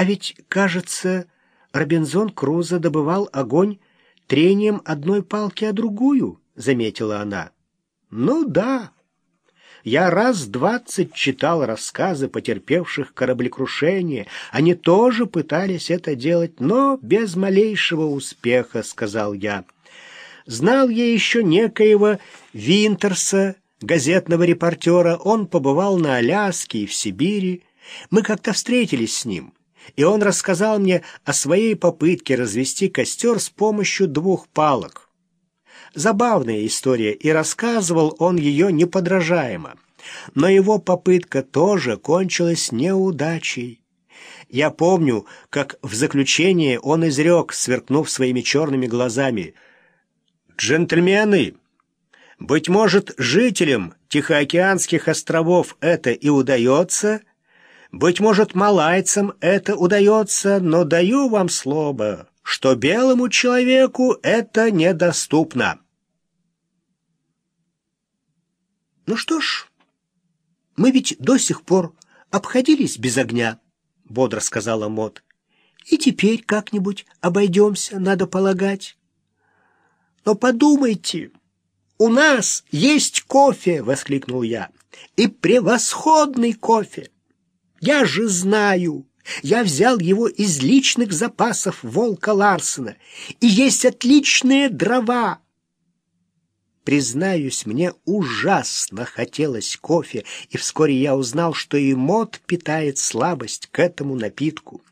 А ведь, кажется, Робинзон Крузо добывал огонь трением одной палки о другую, — заметила она. Ну да. Я раз двадцать читал рассказы потерпевших кораблекрушение. Они тоже пытались это делать, но без малейшего успеха, — сказал я. Знал я еще некоего Винтерса, газетного репортера. Он побывал на Аляске и в Сибири. Мы как-то встретились с ним, и он рассказал мне о своей попытке развести костер с помощью двух палок. Забавная история, и рассказывал он ее неподражаемо. Но его попытка тоже кончилась неудачей. Я помню, как в заключение он изрек, сверкнув своими черными глазами, «Джентльмены, быть может, жителям Тихоокеанских островов это и удается, быть может, малайцам это удается, но даю вам слово, что белому человеку это недоступно. Ну что ж, мы ведь до сих пор обходились без огня, бодро сказала Мот. И теперь как-нибудь обойдемся, надо полагать. Но подумайте, у нас есть кофе, воскликнул я. И превосходный кофе. Я же знаю, я взял его из личных запасов волка Ларсена, и есть отличные дрова. Признаюсь, мне ужасно хотелось кофе, и вскоре я узнал, что и мод питает слабость к этому напитку.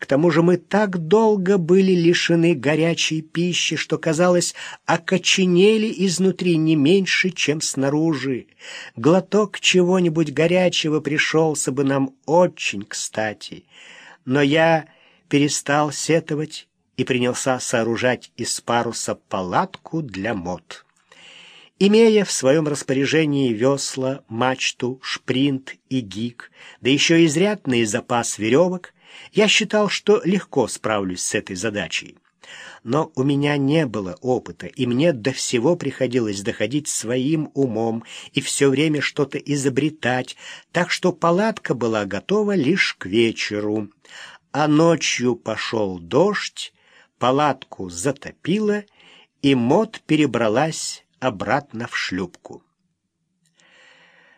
К тому же мы так долго были лишены горячей пищи, что, казалось, окоченели изнутри не меньше, чем снаружи. Глоток чего-нибудь горячего пришелся бы нам очень кстати. Но я перестал сетовать и принялся сооружать из паруса палатку для мод. Имея в своем распоряжении весла, мачту, шпринт и гик, да еще изрядный запас веревок, я считал, что легко справлюсь с этой задачей. Но у меня не было опыта, и мне до всего приходилось доходить своим умом и все время что-то изобретать, так что палатка была готова лишь к вечеру. А ночью пошел дождь, палатку затопило, и мод перебралась обратно в шлюпку.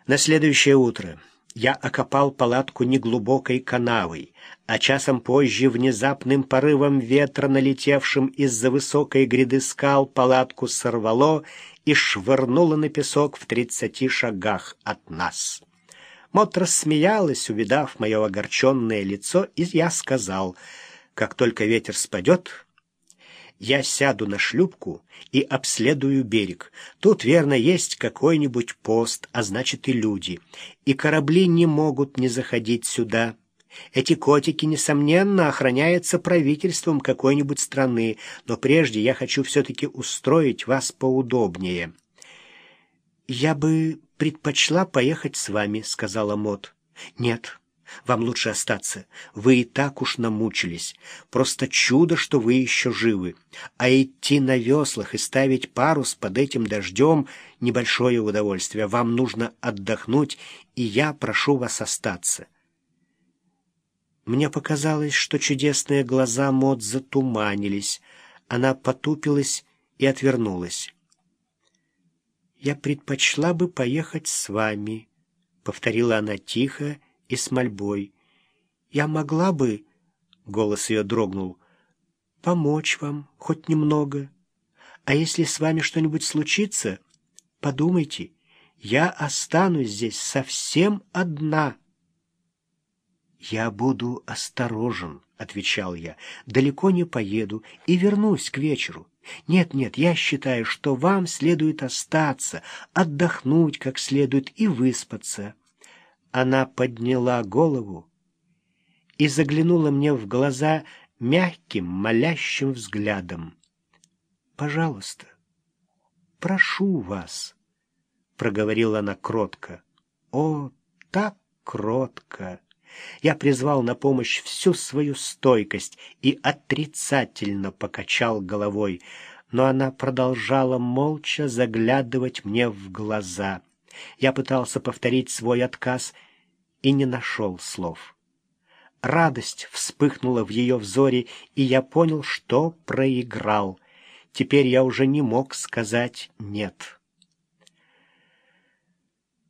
На следующее утро я окопал палатку неглубокой канавой, а часом позже внезапным порывом ветра, налетевшим из-за высокой гряды скал, палатку сорвало и швырнуло на песок в тридцати шагах от нас. Мот рассмеялась, увидав мое огорченное лицо, и я сказал, как только ветер спадет, я сяду на шлюпку и обследую берег. Тут, верно, есть какой-нибудь пост, а значит и люди. И корабли не могут не заходить сюда. Эти котики, несомненно, охраняются правительством какой-нибудь страны, но прежде я хочу все-таки устроить вас поудобнее. «Я бы предпочла поехать с вами», — сказала Мот. «Нет, вам лучше остаться. Вы и так уж намучились. Просто чудо, что вы еще живы. А идти на веслах и ставить парус под этим дождем — небольшое удовольствие. Вам нужно отдохнуть, и я прошу вас остаться». Мне показалось, что чудесные глаза Мод затуманились. Она потупилась и отвернулась. «Я предпочла бы поехать с вами», — повторила она тихо, — и с мольбой. «Я могла бы...» — голос ее дрогнул. «Помочь вам хоть немного. А если с вами что-нибудь случится, подумайте, я останусь здесь совсем одна». «Я буду осторожен», — отвечал я, — «далеко не поеду и вернусь к вечеру. Нет-нет, я считаю, что вам следует остаться, отдохнуть как следует и выспаться». Она подняла голову и заглянула мне в глаза мягким, молящим взглядом. «Пожалуйста, прошу вас», — проговорила она кротко. «О, так кротко!» Я призвал на помощь всю свою стойкость и отрицательно покачал головой, но она продолжала молча заглядывать мне в глаза — я пытался повторить свой отказ и не нашел слов. Радость вспыхнула в ее взоре, и я понял, что проиграл. Теперь я уже не мог сказать «нет».